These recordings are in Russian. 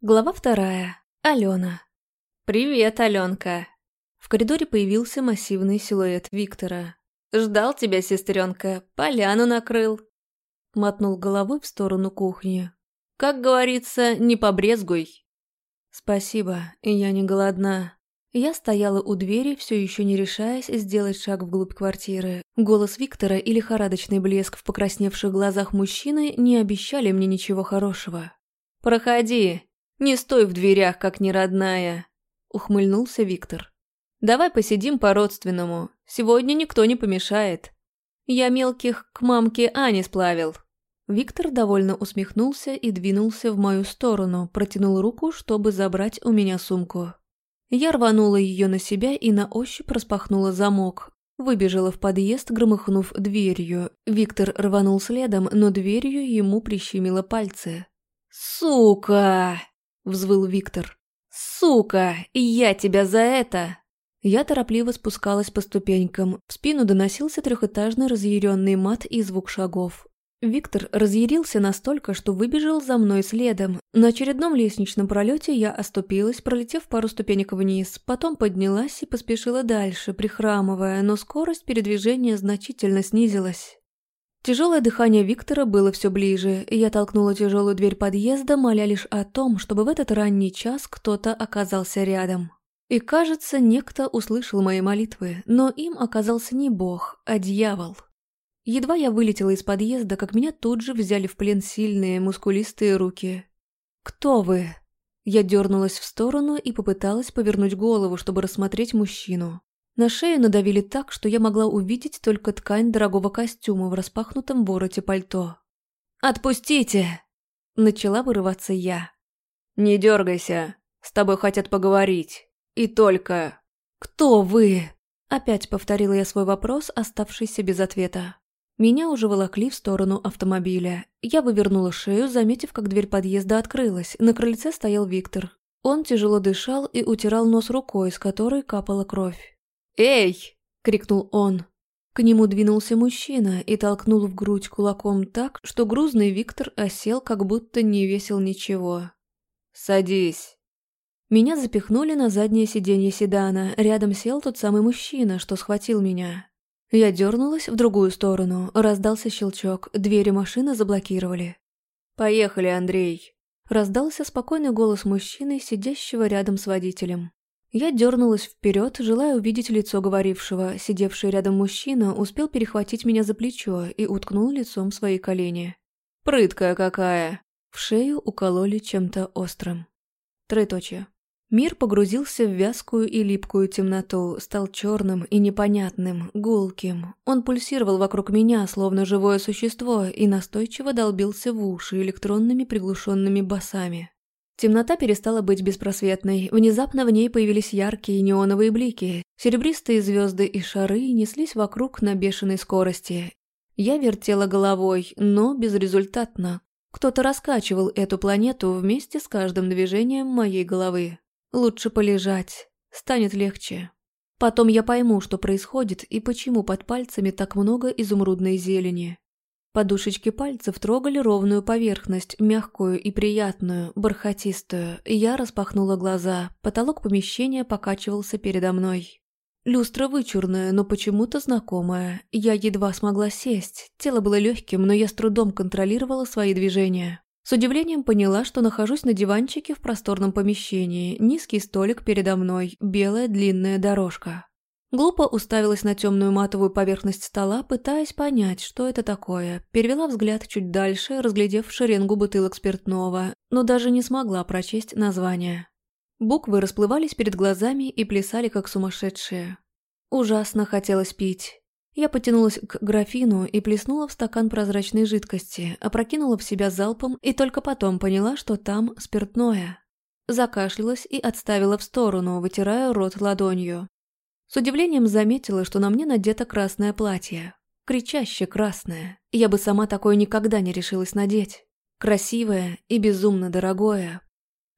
Глава вторая. Алена. «Привет, Аленка!» В коридоре появился массивный силуэт Виктора. «Ждал тебя, сестренка, поляну накрыл!» Мотнул головой в сторону кухни. «Как говорится, не побрезгуй!» «Спасибо, я не голодна». Я стояла у двери, все еще не решаясь сделать шаг вглубь квартиры. Голос Виктора и лихорадочный блеск в покрасневших глазах мужчины не обещали мне ничего хорошего. «Проходи, не стой в дверях, как неродная», — ухмыльнулся Виктор. «Давай посидим по-родственному, сегодня никто не помешает. Я мелких к мамке Ане сплавил». Виктор довольно усмехнулся и двинулся в мою сторону, протянул руку, чтобы забрать у меня сумку. Я рванула ее на себя и на ощупь распахнула замок. Выбежала в подъезд, громыхнув дверью. Виктор рванул следом, но дверью ему прищемило пальцы. «Сука!» — взвыл Виктор. «Сука! Я тебя за это!» Я торопливо спускалась по ступенькам. В спину доносился трехэтажный разъяренный мат и звук шагов. Виктор разъярился настолько, что выбежал за мной следом. На очередном лестничном пролете я оступилась, пролетев пару ступенек вниз, потом поднялась и поспешила дальше, прихрамывая, но скорость передвижения значительно снизилась. Тяжелое дыхание Виктора было все ближе, и я толкнула тяжелую дверь подъезда, моля лишь о том, чтобы в этот ранний час кто-то оказался рядом. И, кажется, некто услышал мои молитвы, но им оказался не бог, а дьявол. Едва я вылетела из подъезда, как меня тут же взяли в плен сильные, мускулистые руки. «Кто вы?» Я дернулась в сторону и попыталась повернуть голову, чтобы рассмотреть мужчину. На шею надавили так, что я могла увидеть только ткань дорогого костюма в распахнутом вороте пальто. «Отпустите!» – начала вырываться я. «Не дергайся, с тобой хотят поговорить. И только...» «Кто вы?» – опять повторила я свой вопрос, оставшийся без ответа. Меня уже волокли в сторону автомобиля. Я вывернула шею, заметив, как дверь подъезда открылась. На крыльце стоял Виктор. Он тяжело дышал и утирал нос рукой, с которой капала кровь. «Эй!» — крикнул он. К нему двинулся мужчина и толкнул в грудь кулаком так, что грузный Виктор осел, как будто не весил ничего. «Садись!» Меня запихнули на заднее сиденье седана, рядом сел тот самый мужчина, что схватил меня. Я дернулась в другую сторону, раздался щелчок, двери машины заблокировали. «Поехали, Андрей!» Раздался спокойный голос мужчины, сидящего рядом с водителем. Я дернулась вперед, желая увидеть лицо говорившего. Сидевший рядом мужчина успел перехватить меня за плечо и уткнул лицом свои колени. «Прыткая какая!» В шею укололи чем-то острым. Троеточие. Мир погрузился в вязкую и липкую темноту, стал черным и непонятным, гулким. Он пульсировал вокруг меня, словно живое существо, и настойчиво долбился в уши электронными приглушенными басами. Темнота перестала быть беспросветной. Внезапно в ней появились яркие неоновые блики. Серебристые звезды и шары неслись вокруг на бешеной скорости. Я вертела головой, но безрезультатно. Кто-то раскачивал эту планету вместе с каждым движением моей головы. Лучше полежать. Станет легче. Потом я пойму, что происходит и почему под пальцами так много изумрудной зелени. Подушечки пальцев трогали ровную поверхность, мягкую и приятную, бархатистую. Я распахнула глаза. Потолок помещения покачивался передо мной. Люстра вычурная, но почему-то знакомая. Я едва смогла сесть. Тело было легким, но я с трудом контролировала свои движения. С удивлением поняла, что нахожусь на диванчике в просторном помещении. Низкий столик передо мной, белая длинная дорожка. Глупо уставилась на темную матовую поверхность стола, пытаясь понять, что это такое. Перевела взгляд чуть дальше, разглядев шеренгу бутылок спиртного, но даже не смогла прочесть название. Буквы расплывались перед глазами и плясали, как сумасшедшие. Ужасно хотелось пить. Я потянулась к графину и плеснула в стакан прозрачной жидкости, опрокинула в себя залпом и только потом поняла, что там спиртное. Закашлялась и отставила в сторону, вытирая рот ладонью. С удивлением заметила, что на мне надето красное платье. Кричаще красное. Я бы сама такое никогда не решилась надеть. Красивое и безумно дорогое.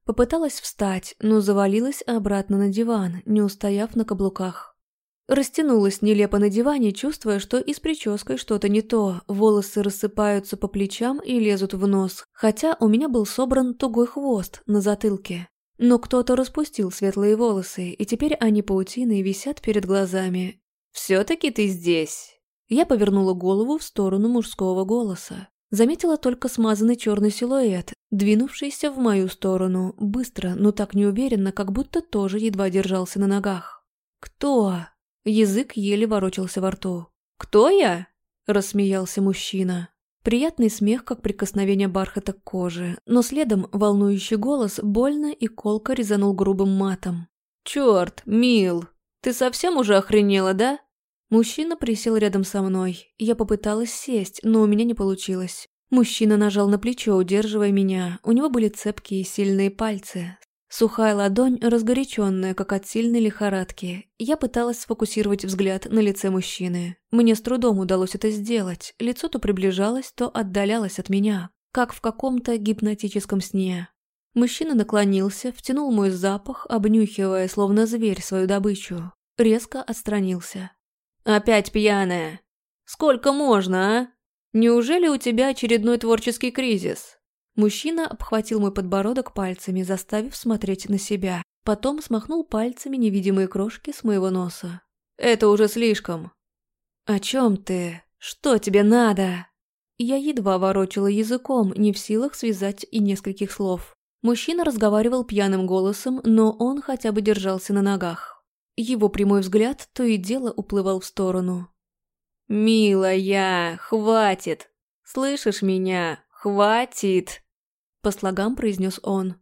Попыталась встать, но завалилась обратно на диван, не устояв на каблуках. Растянулась нелепо на диване, чувствуя, что и с прической что-то не то. Волосы рассыпаются по плечам и лезут в нос. Хотя у меня был собран тугой хвост на затылке. Но кто-то распустил светлые волосы, и теперь они паутиной висят перед глазами. «Все-таки ты здесь!» Я повернула голову в сторону мужского голоса. Заметила только смазанный черный силуэт, двинувшийся в мою сторону, быстро, но так неуверенно, как будто тоже едва держался на ногах. «Кто?» Язык еле ворочался во рту. «Кто я?» – рассмеялся мужчина. Приятный смех, как прикосновение бархата к коже, но следом волнующий голос больно и колко резанул грубым матом. «Чёрт, Мил, ты совсем уже охренела, да?» Мужчина присел рядом со мной. Я попыталась сесть, но у меня не получилось. Мужчина нажал на плечо, удерживая меня. У него были цепкие сильные пальцы. Сухая ладонь, разгоряченная, как от сильной лихорадки. Я пыталась сфокусировать взгляд на лице мужчины. Мне с трудом удалось это сделать. Лицо то приближалось, то отдалялось от меня, как в каком-то гипнотическом сне. Мужчина наклонился, втянул мой запах, обнюхивая, словно зверь, свою добычу. Резко отстранился. «Опять пьяная? Сколько можно, а? Неужели у тебя очередной творческий кризис?» Мужчина обхватил мой подбородок пальцами, заставив смотреть на себя. Потом смахнул пальцами невидимые крошки с моего носа. «Это уже слишком». «О чем ты? Что тебе надо?» Я едва ворочала языком, не в силах связать и нескольких слов. Мужчина разговаривал пьяным голосом, но он хотя бы держался на ногах. Его прямой взгляд то и дело уплывал в сторону. «Милая, хватит! Слышишь меня? «Хватит!» — по слогам произнес он.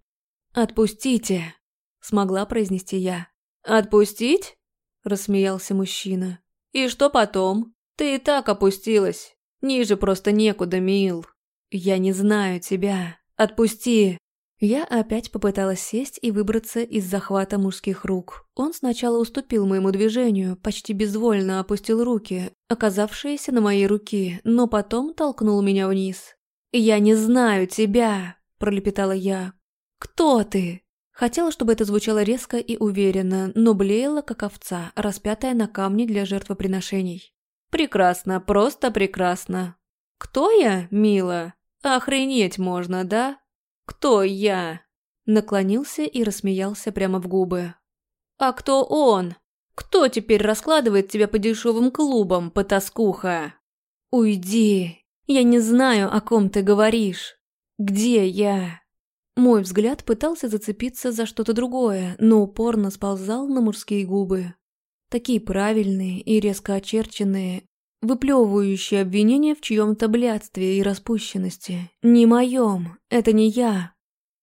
«Отпустите!» — смогла произнести я. «Отпустить?» — рассмеялся мужчина. «И что потом? Ты и так опустилась. Ниже просто некуда, мил. Я не знаю тебя. Отпусти!» Я опять попыталась сесть и выбраться из захвата мужских рук. Он сначала уступил моему движению, почти безвольно опустил руки, оказавшиеся на моей руке, но потом толкнул меня вниз. «Я не знаю тебя», – пролепетала я. «Кто ты?» Хотела, чтобы это звучало резко и уверенно, но блеяла, как овца, распятая на камне для жертвоприношений. «Прекрасно, просто прекрасно. Кто я, мила? Охренеть можно, да? Кто я?» Наклонился и рассмеялся прямо в губы. «А кто он? Кто теперь раскладывает тебя по дешевым клубам, потаскуха?» «Уйди, я не знаю, о ком ты говоришь. Где я?» Мой взгляд пытался зацепиться за что-то другое, но упорно сползал на мужские губы. Такие правильные и резко очерченные, выплевывающие обвинения в чьем-то блядстве и распущенности. Не моем, это не я.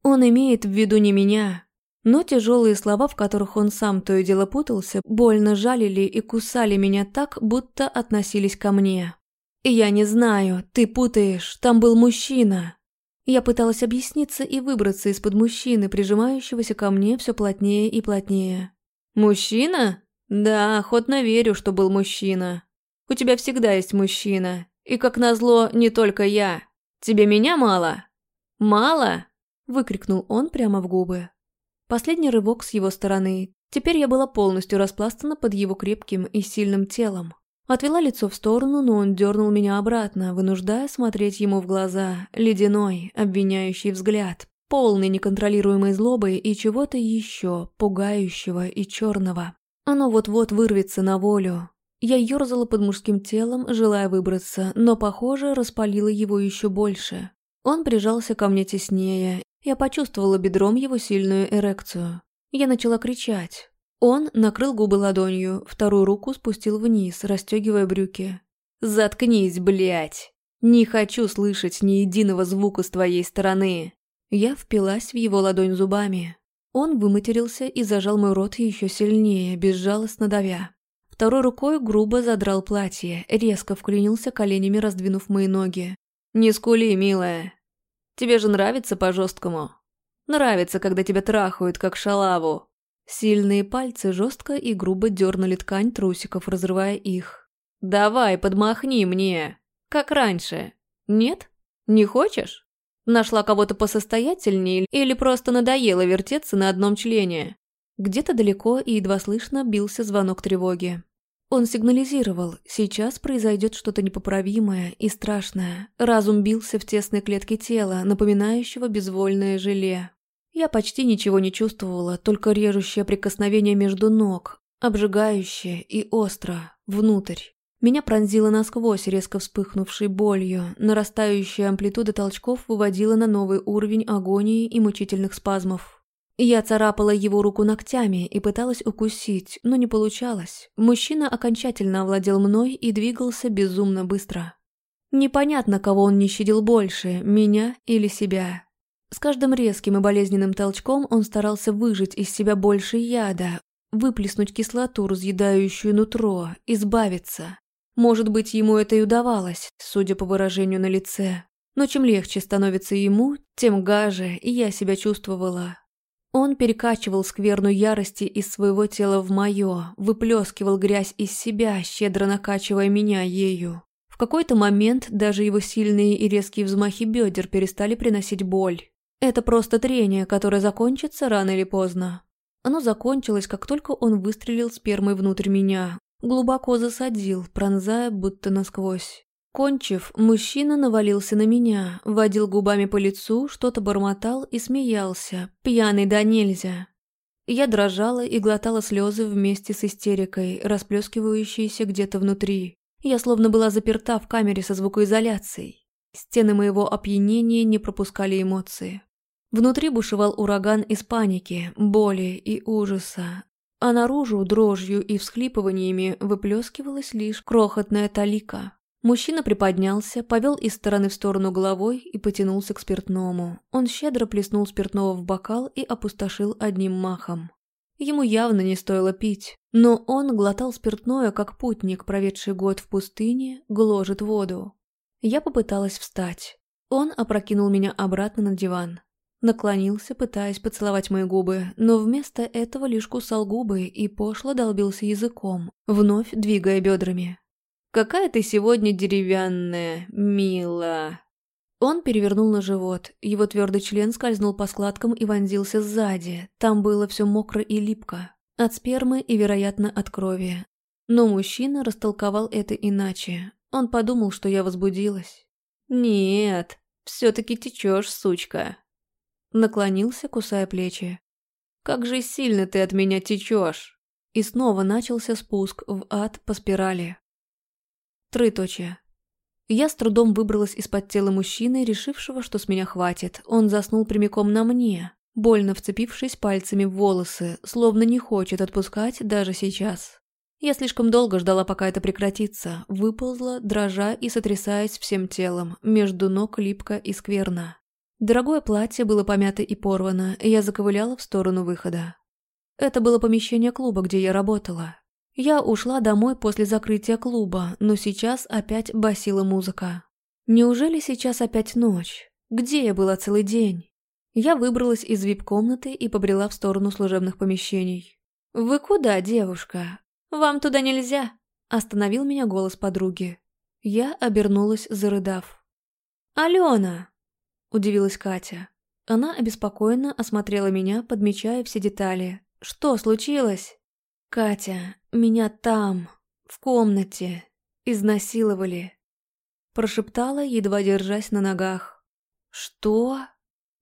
Он имеет в виду не меня. Но тяжелые слова, в которых он сам то и дело путался, больно жалили и кусали меня так, будто относились ко мне. «Я не знаю, ты путаешь, там был мужчина». Я пыталась объясниться и выбраться из-под мужчины, прижимающегося ко мне все плотнее и плотнее. «Мужчина? Да, охотно верю, что был мужчина. У тебя всегда есть мужчина. И, как назло, не только я. Тебе меня мало?» «Мало?» – выкрикнул он прямо в губы. Последний рывок с его стороны. Теперь я была полностью распластана под его крепким и сильным телом. Отвела лицо в сторону, но он дернул меня обратно, вынуждая смотреть ему в глаза. Ледяной, обвиняющий взгляд, полный неконтролируемой злобы и чего-то еще, пугающего и черного. Оно вот-вот вырвется на волю. Я ерзала под мужским телом, желая выбраться, но, похоже, распалила его еще больше. Он прижался ко мне теснее. Я почувствовала бедром его сильную эрекцию. Я начала кричать. Он накрыл губы ладонью, вторую руку спустил вниз, расстегивая брюки. «Заткнись, блядь! Не хочу слышать ни единого звука с твоей стороны!» Я впилась в его ладонь зубами. Он выматерился и зажал мой рот еще сильнее, безжалостно давя. Второй рукой грубо задрал платье, резко вклинился коленями, раздвинув мои ноги. «Не скули, милая. Тебе же нравится по-жесткому. Нравится, когда тебя трахают, как шалаву. Сильные пальцы жестко и грубо дернули ткань трусиков, разрывая их. «Давай, подмахни мне! Как раньше. Нет? Не хочешь? Нашла кого-то посостоятельнее или просто надоело вертеться на одном члене?» Где-то далеко и едва слышно бился звонок тревоги. Он сигнализировал, сейчас произойдет что-то непоправимое и страшное. Разум бился в тесной клетке тела, напоминающего безвольное желе. Я почти ничего не чувствовала, только режущее прикосновение между ног, обжигающее и остро, внутрь. Меня пронзило насквозь, резко вспыхнувшей болью. Нарастающая амплитуда толчков выводила на новый уровень агонии и мучительных спазмов. Я царапала его руку ногтями и пыталась укусить, но не получалось. Мужчина окончательно овладел мной и двигался безумно быстро. Непонятно, кого он не щадил больше, меня или себя. С каждым резким и болезненным толчком он старался выжать из себя больше яда, выплеснуть кислоту, разъедающую нутро, избавиться. Может быть, ему это и удавалось, судя по выражению на лице. Но чем легче становится ему, тем гаже и я себя чувствовала. Он перекачивал скверну ярости из своего тела в мое, выплескивал грязь из себя, щедро накачивая меня ею. В какой-то момент даже его сильные и резкие взмахи бедер перестали приносить боль. Это просто трение, которое закончится рано или поздно. Оно закончилось, как только он выстрелил спермой внутрь меня. Глубоко засадил, пронзая будто насквозь. Кончив, мужчина навалился на меня, водил губами по лицу, что-то бормотал и смеялся, пьяный да нельзя. Я дрожала и глотала слезы вместе с истерикой, расплескивающейся где-то внутри. Я словно была заперта в камере со звукоизоляцией. Стены моего опьянения не пропускали эмоции. Внутри бушевал ураган из паники, боли и ужаса, а наружу дрожью и всхлипываниями выплескивалась лишь крохотная талика. Мужчина приподнялся, повел из стороны в сторону головой и потянулся к спиртному. Он щедро плеснул спиртного в бокал и опустошил одним махом. Ему явно не стоило пить, но он глотал спиртное, как путник, проведший год в пустыне, гложет воду. Я попыталась встать. Он опрокинул меня обратно на диван. Наклонился, пытаясь поцеловать мои губы, но вместо этого лишь кусал губы и пошло долбился языком, вновь двигая бедрами. «Какая ты сегодня деревянная, мила!» Он перевернул на живот, его твердый член скользнул по складкам и вонзился сзади. Там было все мокро и липко. От спермы и, вероятно, от крови. Но мужчина растолковал это иначе. Он подумал, что я возбудилась. «Нет, все-таки течешь, сучка!» Наклонился, кусая плечи. «Как же сильно ты от меня течешь!» И снова начался спуск в ад по спирали. Троеточие. Я с трудом выбралась из-под тела мужчины, решившего, что с меня хватит. Он заснул прямиком на мне, больно вцепившись пальцами в волосы, словно не хочет отпускать даже сейчас. Я слишком долго ждала, пока это прекратится, выползла, дрожа и сотрясаясь всем телом, между ног липко и скверно. Дорогое платье было помято и порвано, и я заковыляла в сторону выхода. Это было помещение клуба, где я работала. Я ушла домой после закрытия клуба, но сейчас опять басила музыка. Неужели сейчас опять ночь? Где я была целый день? Я выбралась из вип-комнаты и побрела в сторону служебных помещений. «Вы куда, девушка? Вам туда нельзя!» Остановил меня голос подруги. Я обернулась, зарыдав. «Алена!» – удивилась Катя. Она обеспокоенно осмотрела меня, подмечая все детали. «Что случилось?» «Катя, меня там, в комнате, изнасиловали», прошептала, едва держась на ногах. «Что?»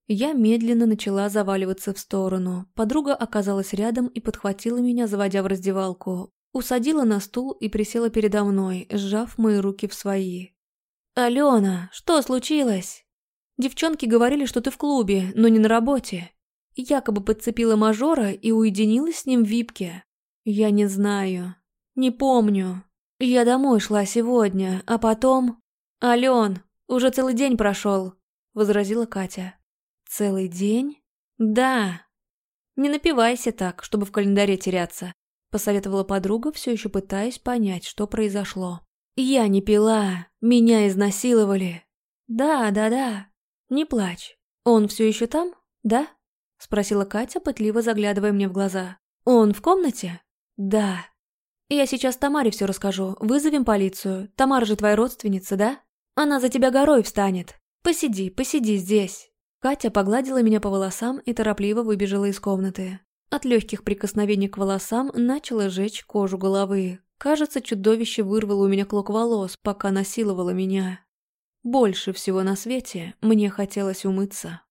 Я медленно начала заваливаться в сторону. Подруга оказалась рядом и подхватила меня, заводя в раздевалку. Усадила на стул и присела передо мной, сжав мои руки в свои. «Алена, что случилось?» «Девчонки говорили, что ты в клубе, но не на работе. Якобы подцепила мажора и уединилась с ним в випке. «Я не знаю. Не помню. Я домой шла сегодня, а потом...» «Ален, уже целый день прошел», — возразила Катя. «Целый день?» «Да». «Не напивайся так, чтобы в календаре теряться», — посоветовала подруга, все еще пытаясь понять, что произошло. «Я не пила. Меня изнасиловали». «Да, да, да. Не плачь. Он все еще там, да?» — спросила Катя, пытливо заглядывая мне в глаза. «Он в комнате?» «Да. Я сейчас Тамаре все расскажу. Вызовем полицию. Тамара же твоя родственница, да? Она за тебя горой встанет. Посиди, посиди здесь». Катя погладила меня по волосам и торопливо выбежала из комнаты. От легких прикосновений к волосам начала жечь кожу головы. Кажется, чудовище вырвало у меня клок волос, пока насиловало меня. Больше всего на свете мне хотелось умыться.